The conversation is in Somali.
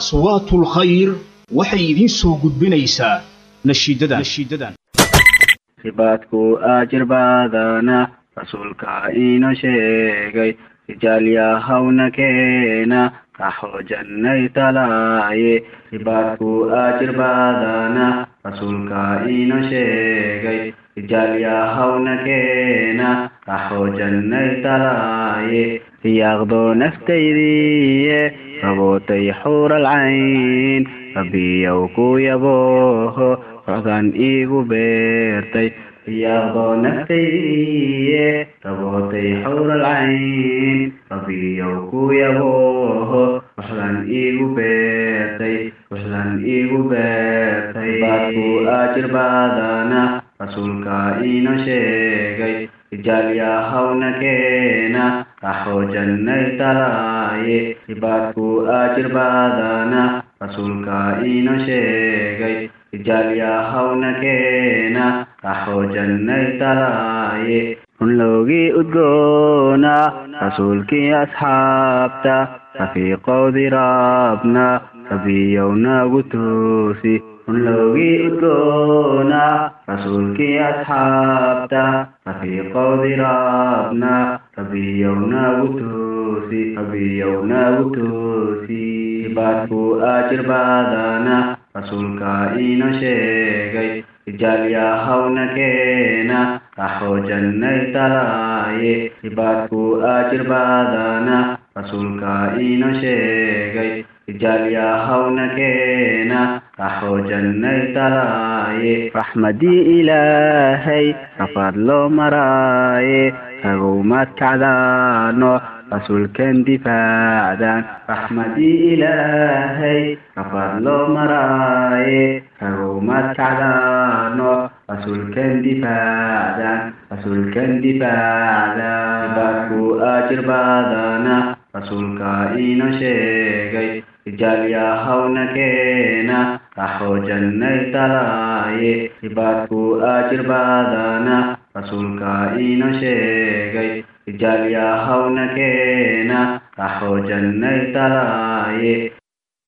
aswaatul khayr waxay idiin soo gudbinaysaa nashiidadan. Ribaadku ajir baadana rasuulka inoo sheegay rijaal yahawna keena jannay talaaye. Ribaadku ajir baadana rasuulka inoo sheegay rijaal yahawna keena jannay talaaye. Riyaaqdo naftaydiiye rabootay xuural cayn ku yabooho roxdan iigu beertay riyaaqdo naftaydiiye rabootay xuural cayn rabbiyow ku yabooho roxdan iigu beertay roxdan iigu beertay baadku ajir baadana rasuulka inoo sheegay. Rijaal yahawna keena raxo jannay talaaye ribaadku ajir baadana rasuulka inoo sheegay rijaal yahawna keena raxo jannay talaaye runloogii udgoona rasuulkii asxaabta rafiiqowdi raabna rabiyow nagu toosi runloogii udgoona rasuulkii asxaabta rafiiqowdi raabna toosi rabiyow nagu toosi ribaadku ajir baadana rasuulka inoo sheegay. Rijaal yahawna keena raxo jannay talaaye ribaadku ajir baadana rasuulka inoo sheegay. Rijaal yahawna keena raxo jannay talaaye raxmadii ilaahay rafaad loo maraaye. Ragowmaad kacdaano rasuulkan difaacdaan. Raxmadii ilaahay rafaad loo maraaye. Ragowmaad kacdaano rasuulkan difaacdaan. Rasuulkan difaacdaan. Ribaadku ajir baadana rasuulka inoo sheegay. Rijaal yahawna keena raxo jannay talaaye ribaadku ajir baadana rasuulka inoo sheegay rijaal yahawna keena raxo jannay talaaye